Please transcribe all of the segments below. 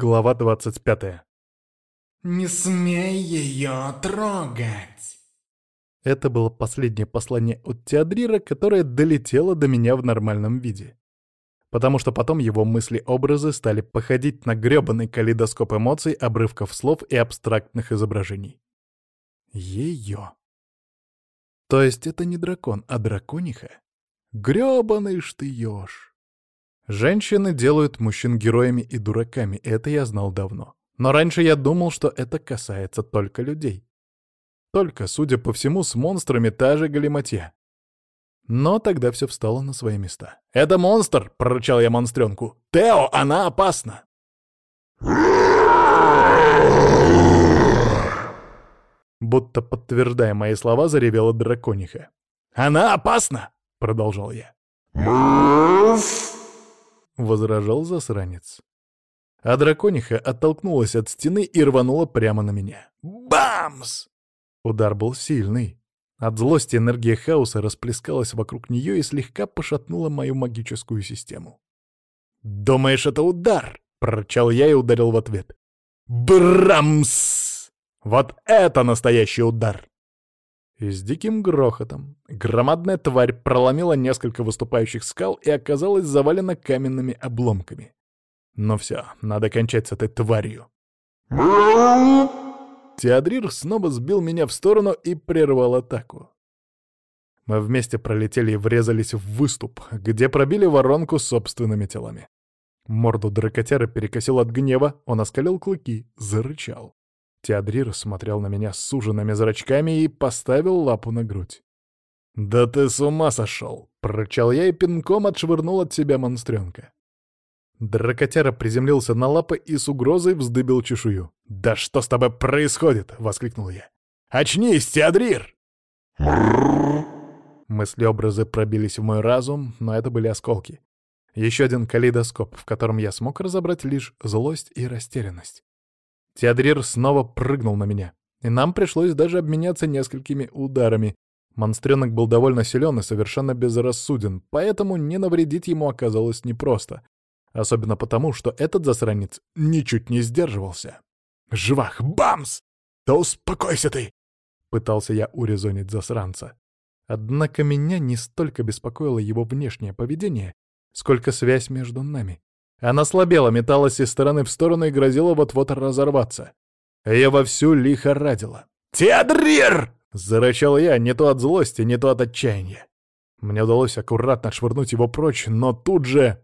Глава 25. «Не смей ее трогать!» Это было последнее послание от Теодрира, которое долетело до меня в нормальном виде. Потому что потом его мысли-образы стали походить на грёбаный калейдоскоп эмоций, обрывков слов и абстрактных изображений. Ее. То есть это не дракон, а дракониха? Грёбаный ж ты ёж! Женщины делают мужчин героями и дураками, это я знал давно. Но раньше я думал, что это касается только людей. Только, судя по всему, с монстрами та же галиматья. Но тогда все встало на свои места. «Это монстр!» — прорычал я монстренку. «Тео, она опасна!» Будто подтверждая мои слова, заревела дракониха. «Она опасна!» — продолжал я. — возражал засранец. А дракониха оттолкнулась от стены и рванула прямо на меня. Бамс! Удар был сильный. От злости энергия хаоса расплескалась вокруг нее и слегка пошатнула мою магическую систему. «Думаешь, это удар?» — прорычал я и ударил в ответ. «Брамс! Вот это настоящий удар!» И с диким грохотом громадная тварь проломила несколько выступающих скал и оказалась завалена каменными обломками. Но все, надо кончать с этой тварью. Теодрир снова сбил меня в сторону и прервал атаку. Мы вместе пролетели и врезались в выступ, где пробили воронку собственными телами. Морду дракотяра перекосил от гнева, он оскалил клыки, зарычал. Теодрир смотрел на меня с суженными зрачками и поставил лапу на грудь. «Да ты с ума сошел!» — прорычал я и пинком отшвырнул от себя монстренка. Дракотяра приземлился на лапы и с угрозой вздыбил чешую. «Да что с тобой происходит?» — воскликнул я. «Очнись, Теодрир!» Мысли-образы пробились в мой разум, но это были осколки. Еще один калейдоскоп, в котором я смог разобрать лишь злость и растерянность. Теодрир снова прыгнул на меня, и нам пришлось даже обменяться несколькими ударами. Монстренок был довольно силен и совершенно безрассуден, поэтому не навредить ему оказалось непросто. Особенно потому, что этот засранец ничуть не сдерживался. «Живах! Бамс! Да успокойся ты!» Пытался я урезонить засранца. Однако меня не столько беспокоило его внешнее поведение, сколько связь между нами. Она слабела, металась из стороны в сторону и грозила вот-вот разорваться. Я вовсю лихорадила. «Теодрир!» — зарычал я, не то от злости, не то от отчаяния. Мне удалось аккуратно швырнуть его прочь, но тут же...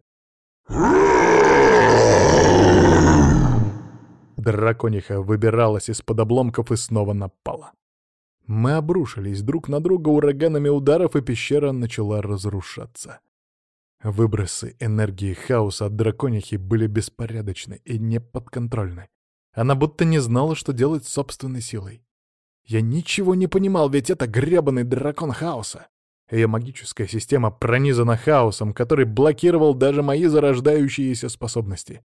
Дракониха выбиралась из-под обломков и снова напала. Мы обрушились друг на друга ураганами ударов, и пещера начала разрушаться. Выбросы энергии хаоса от драконихи были беспорядочны и неподконтрольны. Она будто не знала, что делать с собственной силой. Я ничего не понимал, ведь это гребаный дракон хаоса. Ее магическая система пронизана хаосом, который блокировал даже мои зарождающиеся способности.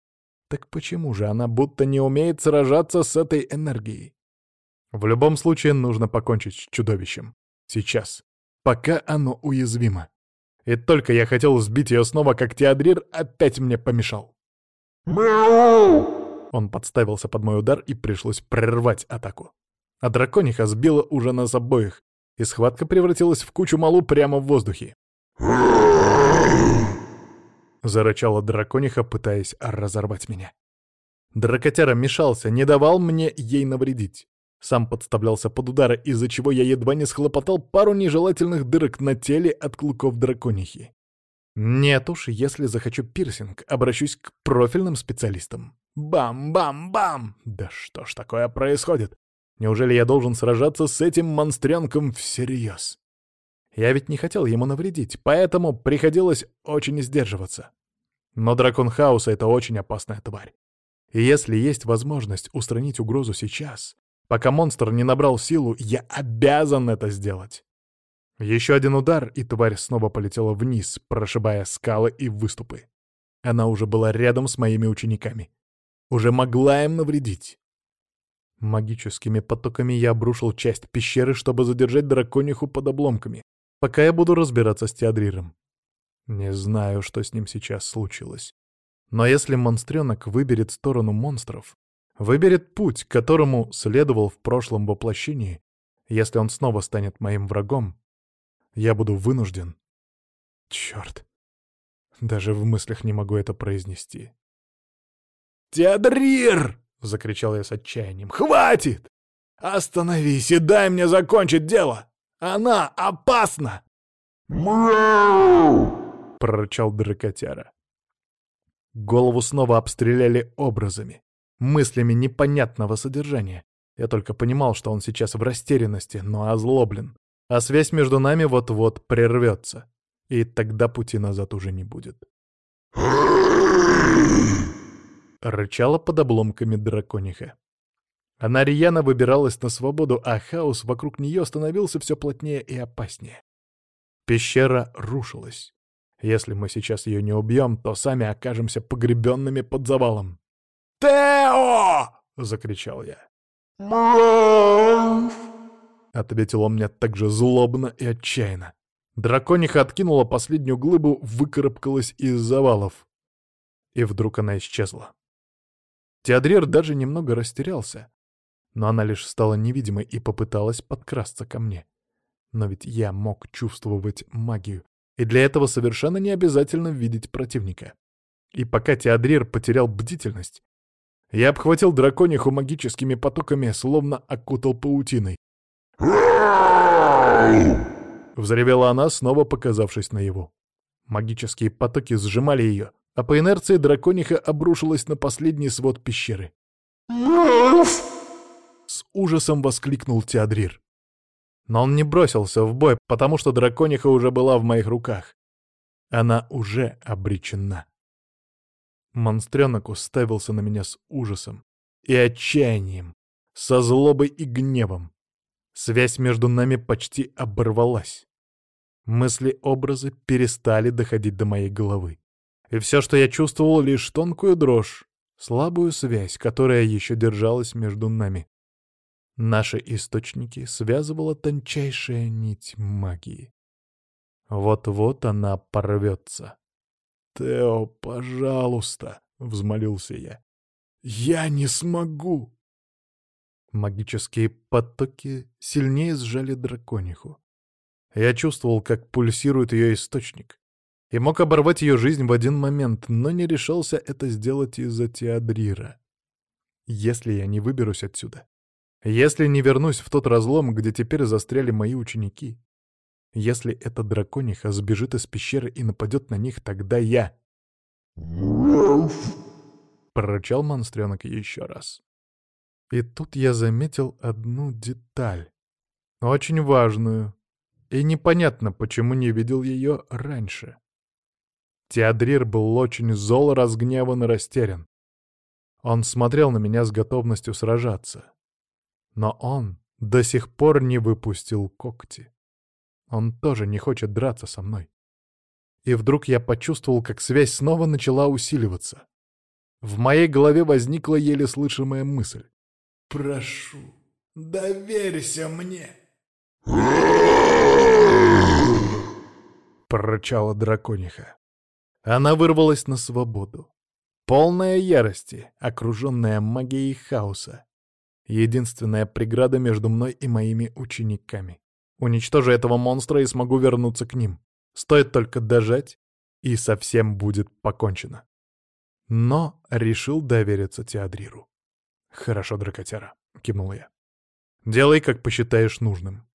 Так почему же она будто не умеет сражаться с этой энергией? В любом случае нужно покончить с чудовищем. Сейчас. Пока оно уязвимо. И только я хотел сбить ее снова, как Теодрир опять мне помешал. Он подставился под мой удар, и пришлось прервать атаку. А дракониха сбила уже нас обоих, и схватка превратилась в кучу малу прямо в воздухе. Зарычала дракониха, пытаясь разорвать меня. Дракотяра мешался, не давал мне ей навредить. Сам подставлялся под удары, из-за чего я едва не схлопотал пару нежелательных дырок на теле от клыков драконихи. Нет уж, если захочу пирсинг, обращусь к профильным специалистам. Бам-бам-бам! Да что ж такое происходит? Неужели я должен сражаться с этим монстренком всерьез? Я ведь не хотел ему навредить, поэтому приходилось очень сдерживаться. Но дракон хаоса — это очень опасная тварь. И если есть возможность устранить угрозу сейчас, Пока монстр не набрал силу, я обязан это сделать. Еще один удар, и тварь снова полетела вниз, прошибая скалы и выступы. Она уже была рядом с моими учениками. Уже могла им навредить. Магическими потоками я обрушил часть пещеры, чтобы задержать дракониху под обломками, пока я буду разбираться с Теодриром. Не знаю, что с ним сейчас случилось. Но если монстренок выберет сторону монстров, выберет путь, которому следовал в прошлом воплощении, если он снова станет моим врагом, я буду вынужден... Черт. Даже в мыслях не могу это произнести. «Теодрир!» — закричал я с отчаянием. «Хватит! Остановись и дай мне закончить дело! Она опасна!» «Мяу!» — прорычал дракотяра. Голову снова обстреляли образами, мыслями непонятного содержания. Я только понимал, что он сейчас в растерянности, но озлоблен, а связь между нами вот-вот прервется, и тогда пути назад уже не будет. Рычала под обломками дракониха. Она рьяно выбиралась на свободу, а хаос вокруг нее становился все плотнее и опаснее. Пещера рушилась. Если мы сейчас ее не убьем, то сами окажемся погребенными под завалом. «Тео!» — закричал я. «Мав!» — ответил он мне так же злобно и отчаянно. Дракониха откинула последнюю глыбу, выкарабкалась из завалов. И вдруг она исчезла. Теодрир даже немного растерялся, но она лишь стала невидимой и попыталась подкрасться ко мне. Но ведь я мог чувствовать магию, и для этого совершенно не обязательно видеть противника. И пока Теодрир потерял бдительность, я обхватил дракониху магическими потоками, словно окутал паутиной. Взревела она, снова показавшись наяву. Магические потоки сжимали ее, а по инерции дракониха обрушилась на последний свод пещеры. С ужасом воскликнул Теодрир. Но он не бросился в бой, потому что дракониха уже была в моих руках. Она уже обречена. Монстренок уставился на меня с ужасом и отчаянием, со злобой и гневом. Связь между нами почти оборвалась. Мысли-образы перестали доходить до моей головы. И все, что я чувствовал, лишь тонкую дрожь, слабую связь, которая еще держалась между нами. Наши источники связывала тончайшая нить магии. Вот-вот она порвется. «Тео, пожалуйста!» — взмолился я. «Я не смогу!» Магические потоки сильнее сжали дракониху. Я чувствовал, как пульсирует ее источник, и мог оборвать ее жизнь в один момент, но не решался это сделать из-за Теодрира. Если я не выберусь отсюда, если не вернусь в тот разлом, где теперь застряли мои ученики, если эта дракониха сбежит из пещеры и нападет на них, тогда я... Прорычал монстренок еще раз. И тут я заметил одну деталь. Очень важную. И непонятно, почему не видел ее раньше. Теодрир был очень зол, разгневан и растерян. Он смотрел на меня с готовностью сражаться. Но он до сих пор не выпустил когти. Он тоже не хочет драться со мной. И вдруг я почувствовал, как связь снова начала усиливаться. В моей голове возникла еле слышимая мысль. Прошу, доверься мне. Прорычала дракониха. Она вырвалась на свободу. Полная ярости, окруженная магией хаоса. Единственная преграда между мной и моими учениками. Уничтожу этого монстра и смогу вернуться к ним. Стоит только дожать, и совсем будет покончено. Но решил довериться Теодриру. «Хорошо, дракотяра», — кивнул я. «Делай, как посчитаешь нужным».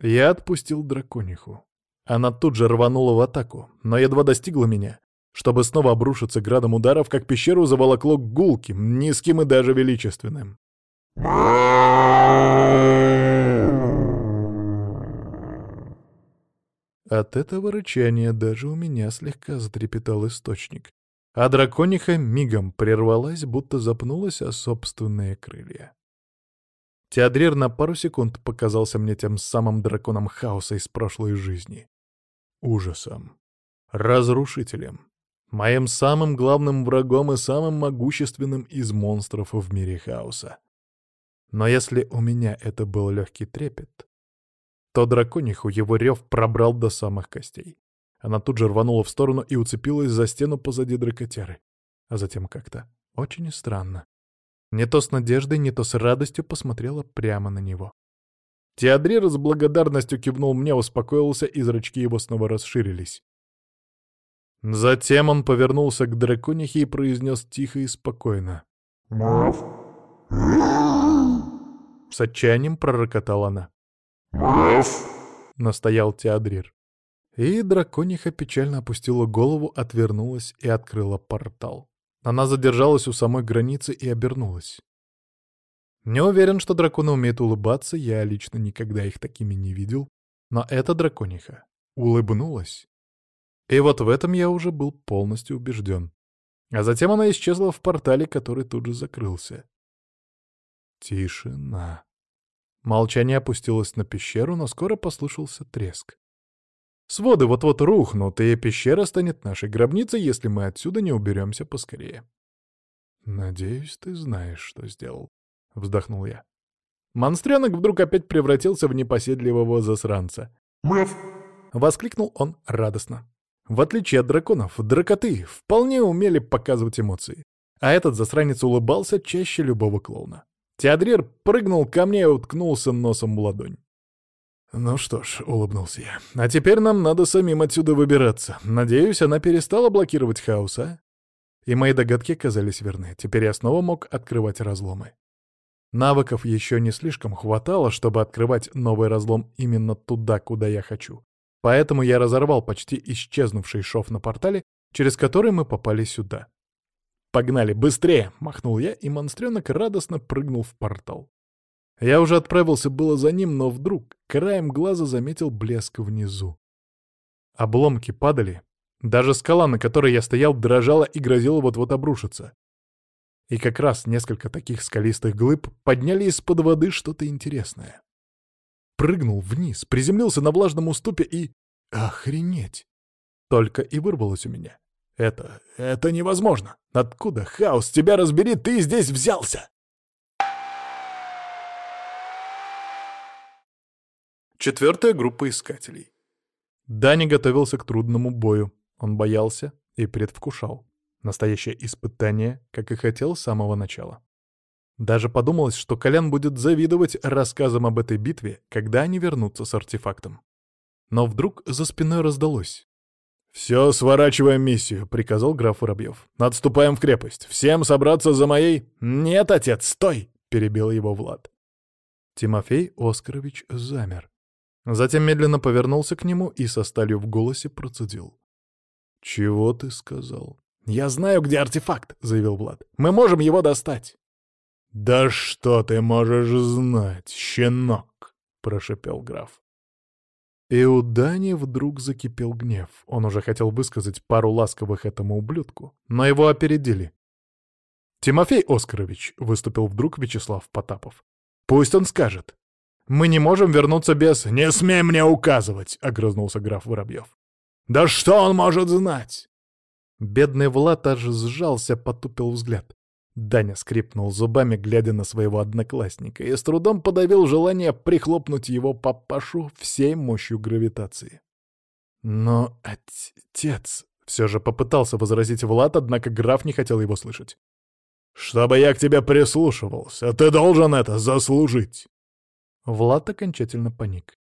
Я отпустил дракониху. Она тут же рванула в атаку, но едва достигла меня, чтобы снова обрушиться градом ударов, как пещеру заволокло гулким, низким и даже величественным. От этого рычания даже у меня слегка затрепетал источник, а дракониха мигом прервалась, будто запнулась о собственные крылья. Теодрир на пару секунд показался мне тем самым драконом хаоса из прошлой жизни. Ужасом. Разрушителем. Моим самым главным врагом и самым могущественным из монстров в мире хаоса. Но если у меня это был легкий трепет, то дракониху его рев пробрал до самых костей. Она тут же рванула в сторону и уцепилась за стену позади дракотяры. А затем как-то очень странно. Не то с надеждой, не то с радостью посмотрела прямо на него. Теодрир с благодарностью кивнул мне, успокоился, и зрачки его снова расширились. Затем он повернулся к драконихе и произнес тихо и спокойно. «Мав!» С отчаянием пророкотала она. «Мав!» — настоял Теодрир. И дракониха печально опустила голову, отвернулась и открыла портал. Она задержалась у самой границы и обернулась. Не уверен, что драконы умеют улыбаться, я лично никогда их такими не видел, но эта дракониха улыбнулась. И вот в этом я уже был полностью убежден. А затем она исчезла в портале, который тут же закрылся. Тишина. Молчание опустилось на пещеру, но скоро послышался треск. Своды вот-вот рухнут, и пещера станет нашей гробницей, если мы отсюда не уберемся поскорее. «Надеюсь, ты знаешь, что сделал», — вздохнул я. Монстренок вдруг опять превратился в непоседливого засранца. «Мэв!» — воскликнул он радостно. В отличие от драконов, дракоты вполне умели показывать эмоции. А этот засранец улыбался чаще любого клоуна. Теодрир прыгнул ко мне и уткнулся носом в ладонь. «Ну что ж», — улыбнулся я, — «а теперь нам надо самим отсюда выбираться. Надеюсь, она перестала блокировать хаос, а?» И мои догадки казались верны. Теперь я снова мог открывать разломы. Навыков еще не слишком хватало, чтобы открывать новый разлом именно туда, куда я хочу. Поэтому я разорвал почти исчезнувший шов на портале, через который мы попали сюда. «Погнали, быстрее!» — махнул я, и монстренок радостно прыгнул в портал. Я уже отправился было за ним, но вдруг краем глаза заметил блеск внизу. Обломки падали. Даже скала, на которой я стоял, дрожала и грозила вот-вот обрушиться. И как раз несколько таких скалистых глыб подняли из-под воды что-то интересное. Прыгнул вниз, приземлился на влажном уступе и... Охренеть! Только и вырвалось у меня. Это... это невозможно! Откуда, хаос, тебя разбери, ты здесь взялся? Четвертая группа искателей. Дани готовился к трудному бою. Он боялся и предвкушал. Настоящее испытание, как и хотел с самого начала. Даже подумалось, что Колян будет завидовать рассказам об этой битве, когда они вернутся с артефактом. Но вдруг за спиной раздалось. «Все, сворачиваем миссию», — приказал граф Воробьев. «Отступаем в крепость. Всем собраться за моей...» «Нет, отец, стой!» — перебил его Влад. Тимофей Оскарович замер. Затем медленно повернулся к нему и со сталью в голосе процедил. «Чего ты сказал?» «Я знаю, где артефакт», — заявил Влад. «Мы можем его достать». «Да что ты можешь знать, щенок?» — прошепел граф. И у Дани вдруг закипел гнев. Он уже хотел высказать пару ласковых этому ублюдку, но его опередили. «Тимофей Оскарович», — выступил вдруг Вячеслав Потапов. «Пусть он скажет. Мы не можем вернуться без...» «Не смей мне указывать!» — огрызнулся граф Воробьев. «Да что он может знать?» Бедный Влад аж сжался, потупил взгляд. Даня скрипнул зубами, глядя на своего одноклассника, и с трудом подавил желание прихлопнуть его папашу всей мощью гравитации. «Но, отец...» — все же попытался возразить Влад, однако граф не хотел его слышать. «Чтобы я к тебе прислушивался, ты должен это заслужить!» Влад окончательно паник.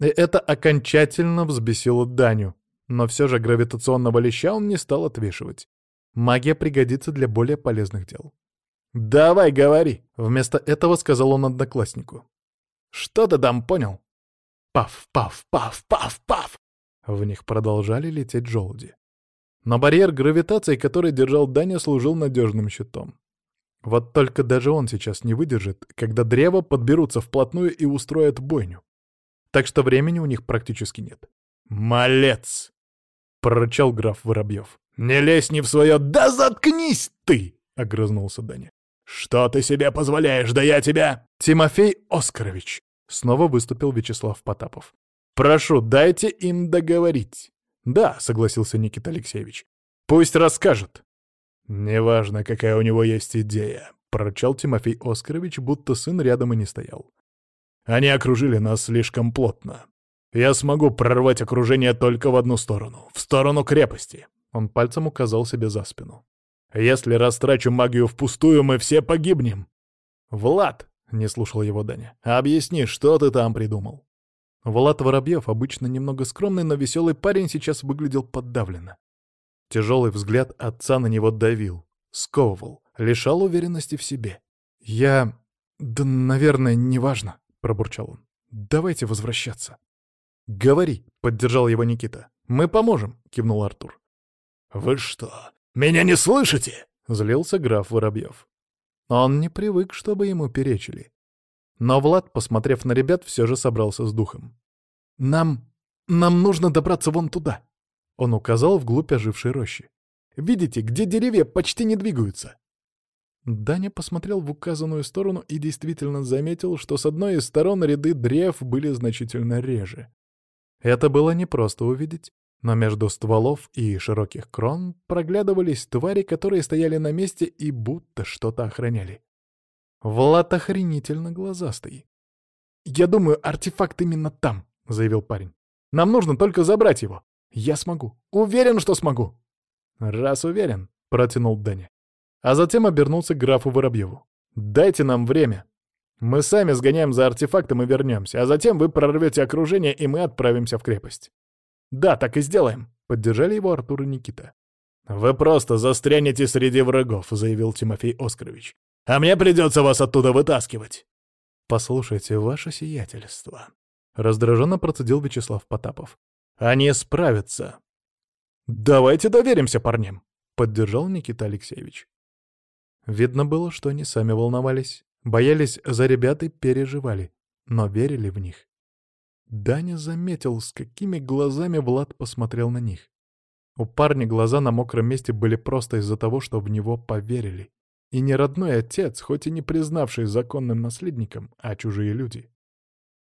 И это окончательно взбесило Даню, но все же гравитационного леща он не стал отвешивать. Магия пригодится для более полезных дел. «Давай, говори!» — вместо этого сказал он однокласснику. «Что ты там понял?» Паф, паф, паф, паф, паф! В них продолжали лететь желуди. Но барьер гравитации, который держал Даня, служил надежным щитом. Вот только даже он сейчас не выдержит, когда древо подберутся вплотную и устроят бойню. Так что времени у них практически нет. «Малец!» — прорычал граф Воробьев. «Не лезь не в свое... Да заткнись ты!» — огрызнулся Даня. «Что ты себе позволяешь? Да я тебя...» «Тимофей Оскарович!» — снова выступил Вячеслав Потапов. «Прошу, дайте им договорить». «Да», — согласился Никита Алексеевич. «Пусть расскажет». «Неважно, какая у него есть идея», — прорычал Тимофей Оскарович, будто сын рядом и не стоял. «Они окружили нас слишком плотно. Я смогу прорвать окружение только в одну сторону, в сторону крепости. Он пальцем указал себе за спину. Если растрачу магию впустую, мы все погибнем. Влад, не слушал его Даня, объясни, что ты там придумал. Влад Воробьев, обычно немного скромный, но веселый парень, сейчас выглядел подавленно. Тяжелый взгляд отца на него давил, сковывал, лишал уверенности в себе. «Я... да, наверное, неважно», — пробурчал он. «Давайте возвращаться». «Говори», — поддержал его Никита. «Мы поможем», — кивнул Артур. «Вы что, меня не слышите?» — злился граф Воробьев. Он не привык, чтобы ему перечили. Но Влад, посмотрев на ребят, все же собрался с духом. «Нам... нам нужно добраться вон туда», — он указал вглубь ожившей рощи. «Видите, где деревья почти не двигаются?» Даня посмотрел в указанную сторону и действительно заметил, что с одной из сторон ряды древ были значительно реже. Это было непросто увидеть, но между стволов и широких крон проглядывались твари, которые стояли на месте и будто что-то охраняли. Влад охренительно глазастый. «Я думаю, артефакт именно там», — заявил парень. «Нам нужно только забрать его. Я смогу. Уверен, что смогу». «Раз уверен», — протянул Даня. А затем обернулся к графу Воробьеву. «Дайте нам время. Мы сами сгоняем за артефактом и вернемся, а затем вы прорвете окружение, и мы отправимся в крепость. Да, так и сделаем, поддержали его Артур и Никита. Вы просто застрянете среди врагов, заявил Тимофей Оскарович. А мне придется вас оттуда вытаскивать. Послушайте, ваше сиятельство. Раздраженно процедил Вячеслав Потапов. Они справятся. Давайте доверимся парням, поддержал Никита Алексеевич. Видно было, что они сами волновались. Боялись за ребят и переживали, но верили в них. Даня заметил, с какими глазами Влад посмотрел на них. У парня глаза на мокром месте были просто из-за того, что в него поверили. И не родной отец, хоть и не признавший законным наследником, а чужие люди.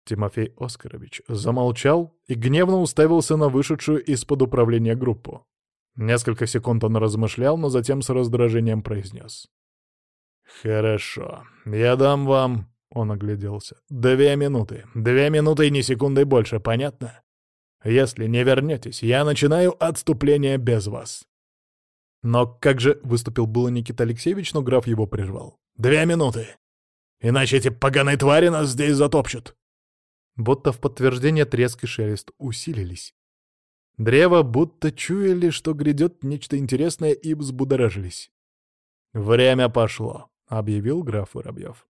Тимофей Оскарович замолчал и гневно уставился на вышедшую из-под управления группу. Несколько секунд он размышлял, но затем с раздражением произнес. «Хорошо. Я дам вам...» — он огляделся. «Две минуты. Две минуты и ни секунды больше, понятно? Если не вернетесь, я начинаю отступление без вас». «Но как же...» — выступил было Никита Алексеевич, но граф его прервал. «Две минуты! Иначе эти поганые твари нас здесь затопчут!» Будто в подтверждение треск и шелест усилились. Древо будто чуяли, что грядет нечто интересное, и взбудоражились. «Время пошло», — объявил граф Воробьев.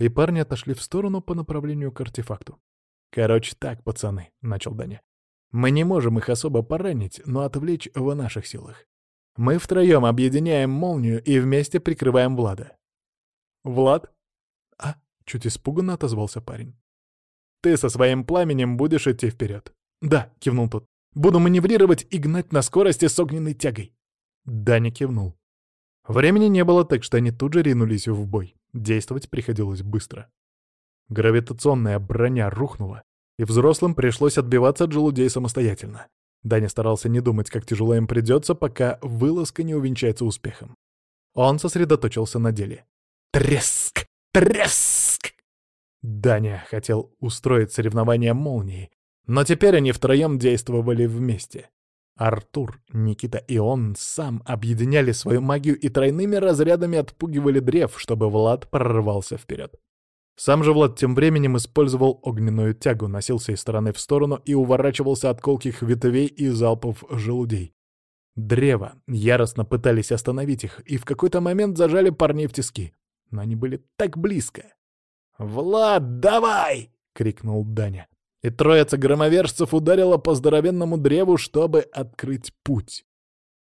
И парни отошли в сторону по направлению к артефакту. «Короче так, пацаны», — начал Даня. «Мы не можем их особо поранить, но отвлечь в наших силах. Мы втроем объединяем молнию и вместе прикрываем Влада». «Влад?» «А?» — чуть испуганно отозвался парень. «Ты со своим пламенем будешь идти вперед». «Да», — кивнул тот. «Буду маневрировать и гнать на скорости с огненной тягой». Даня кивнул. Времени не было, так что они тут же ринулись в бой. Действовать приходилось быстро. Гравитационная броня рухнула, и взрослым пришлось отбиваться от желудей самостоятельно. Даня старался не думать, как тяжело им придется, пока вылазка не увенчается успехом. Он сосредоточился на деле. Треск! Треск! Даня хотел устроить соревнование молнии, но теперь они втроем действовали вместе. Артур, Никита и он сам объединяли свою магию и тройными разрядами отпугивали древ, чтобы Влад прорвался вперед. Сам же Влад тем временем использовал огненную тягу, носился из стороны в сторону и уворачивался от колких ветвей и залпов желудей. Древа яростно пытались остановить их и в какой-то момент зажали парней в тиски. Но они были так близко. «Влад, давай!» — крикнул Даня и троица громовержцев ударила по здоровенному древу, чтобы открыть путь.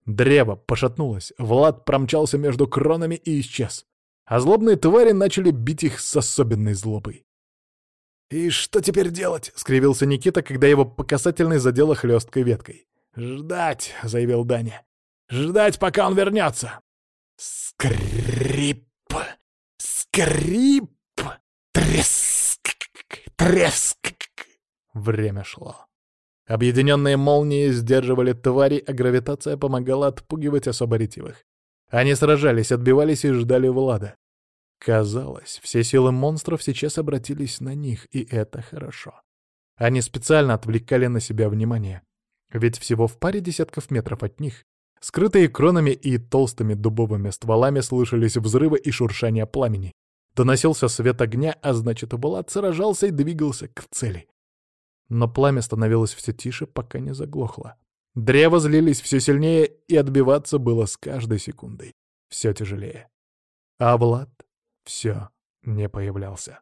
Древо пошатнулось, Влад промчался между кронами и исчез. А злобные твари начали бить их с особенной злобой. «И что теперь делать?» — скривился Никита, когда его по касательной задело хлесткой веткой. «Ждать!» — заявил Даня. «Ждать, пока он вернется!» Скрип! Скрип! Треск! Треск! Время шло. Объединенные молнии сдерживали твари, а гравитация помогала отпугивать особо ретивых. Они сражались, отбивались и ждали Влада. Казалось, все силы монстров сейчас обратились на них, и это хорошо. Они специально отвлекали на себя внимание. Ведь всего в паре десятков метров от них, скрытые кронами и толстыми дубовыми стволами, слышались взрывы и шуршание пламени. Доносился свет огня, а значит, Влад сражался и двигался к цели. Но пламя становилось все тише, пока не заглохло. Древа злились все сильнее, и отбиваться было с каждой секундой все тяжелее. А Влад все не появлялся.